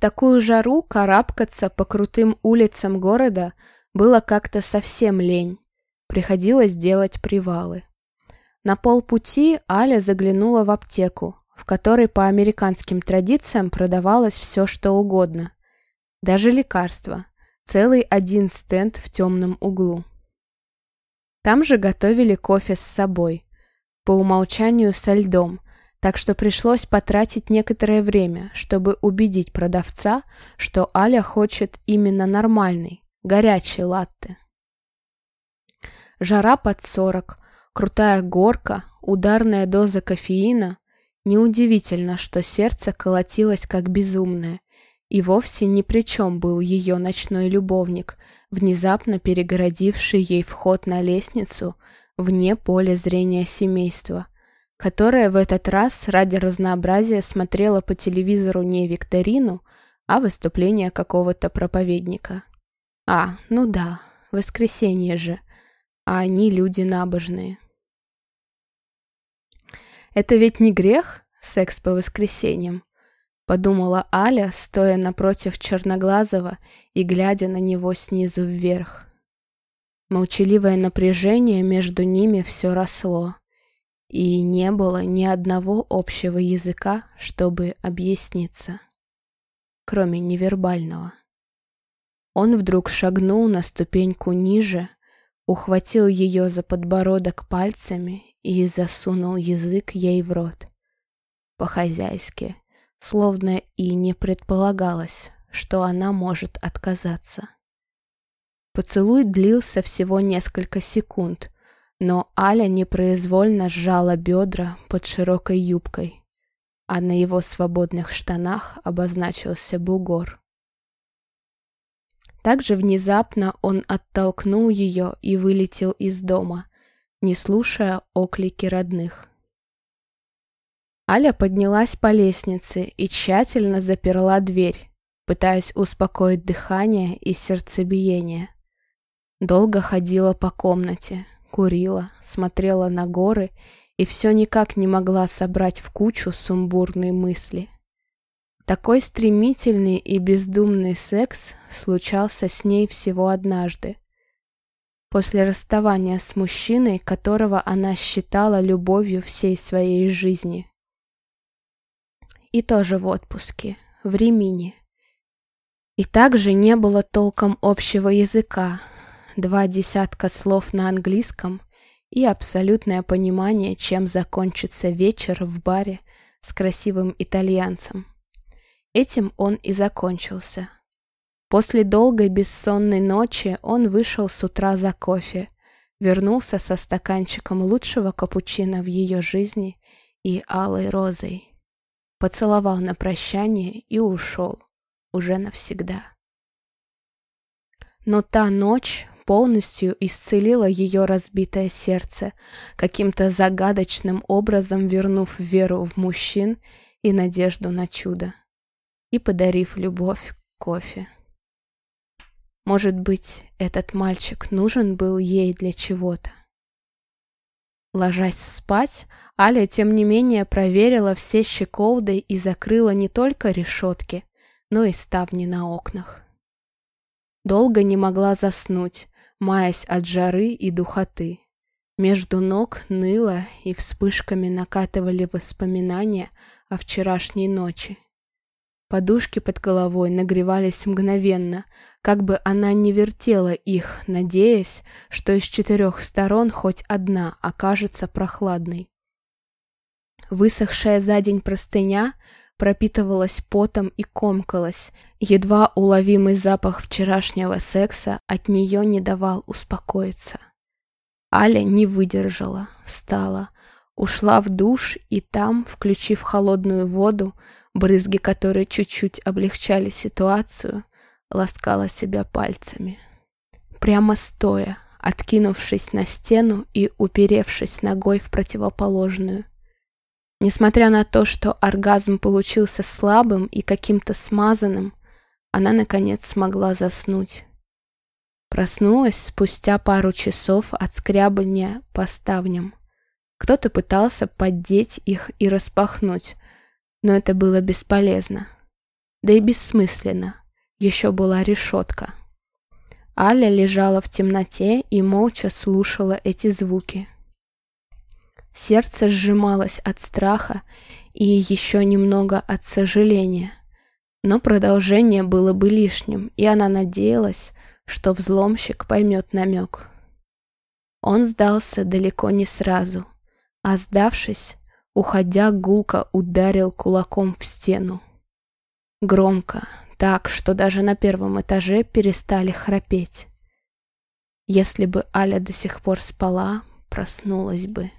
такую жару карабкаться по крутым улицам города было как-то совсем лень. Приходилось делать привалы. На полпути Аля заглянула в аптеку, в которой по американским традициям продавалось все, что угодно. Даже лекарства. Целый один стенд в темном углу. Там же готовили кофе с собой. По умолчанию со льдом, так что пришлось потратить некоторое время, чтобы убедить продавца, что Аля хочет именно нормальный, горячий латте. Жара под 40, крутая горка, ударная доза кофеина. Неудивительно, что сердце колотилось как безумное. И вовсе ни при чем был ее ночной любовник, внезапно перегородивший ей вход на лестницу вне поля зрения семейства, которое в этот раз ради разнообразия смотрело по телевизору не викторину, а выступление какого-то проповедника. А, ну да, воскресенье же, а они люди набожные. «Это ведь не грех, секс по воскресеньям?» — подумала Аля, стоя напротив Черноглазого и глядя на него снизу вверх. Молчаливое напряжение между ними все росло, и не было ни одного общего языка, чтобы объясниться, кроме невербального. Он вдруг шагнул на ступеньку ниже, ухватил ее за подбородок пальцами и засунул язык ей в рот. По-хозяйски, словно и не предполагалось, что она может отказаться. Поцелуй длился всего несколько секунд, но Аля непроизвольно сжала бедра под широкой юбкой, а на его свободных штанах обозначился бугор. Также внезапно он оттолкнул ее и вылетел из дома, не слушая оклики родных. Аля поднялась по лестнице и тщательно заперла дверь, пытаясь успокоить дыхание и сердцебиение. Долго ходила по комнате, курила, смотрела на горы и все никак не могла собрать в кучу сумбурные мысли. Такой стремительный и бездумный секс случался с ней всего однажды, после расставания с мужчиной, которого она считала любовью всей своей жизни. И тоже в отпуске, в Римине. И также не было толком общего языка, два десятка слов на английском и абсолютное понимание, чем закончится вечер в баре с красивым итальянцем. Этим он и закончился. После долгой бессонной ночи он вышел с утра за кофе, вернулся со стаканчиком лучшего капучино в ее жизни и алой розой. Поцеловал на прощание и ушел, уже навсегда. Но та ночь полностью исцелила ее разбитое сердце, каким-то загадочным образом вернув веру в мужчин и надежду на чудо, и подарив любовь к кофе. Может быть, этот мальчик нужен был ей для чего-то. Ложась спать, Аля, тем не менее, проверила все щеколды и закрыла не только решетки, но и ставни на окнах. Долго не могла заснуть, маясь от жары и духоты. Между ног ныло, и вспышками накатывали воспоминания о вчерашней ночи. Подушки под головой нагревались мгновенно, как бы она не вертела их, надеясь, что из четырех сторон хоть одна окажется прохладной. Высохшая за день простыня пропитывалась потом и комкалась, едва уловимый запах вчерашнего секса от нее не давал успокоиться. Аля не выдержала, встала, ушла в душ и там, включив холодную воду, брызги которой чуть-чуть облегчали ситуацию, ласкала себя пальцами. Прямо стоя, откинувшись на стену и уперевшись ногой в противоположную. Несмотря на то, что оргазм получился слабым и каким-то смазанным, она, наконец, смогла заснуть. Проснулась спустя пару часов от скрябания по ставням. Кто-то пытался поддеть их и распахнуть, но это было бесполезно. Да и бессмысленно. Еще была решетка. Аля лежала в темноте и молча слушала эти звуки. Сердце сжималось от страха и еще немного от сожаления. Но продолжение было бы лишним, и она надеялась, что взломщик поймет намек. Он сдался далеко не сразу, а сдавшись, уходя, гулко ударил кулаком в стену. Громко, так, что даже на первом этаже перестали храпеть. Если бы Аля до сих пор спала, проснулась бы.